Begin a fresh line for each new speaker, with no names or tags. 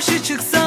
karşı çıksa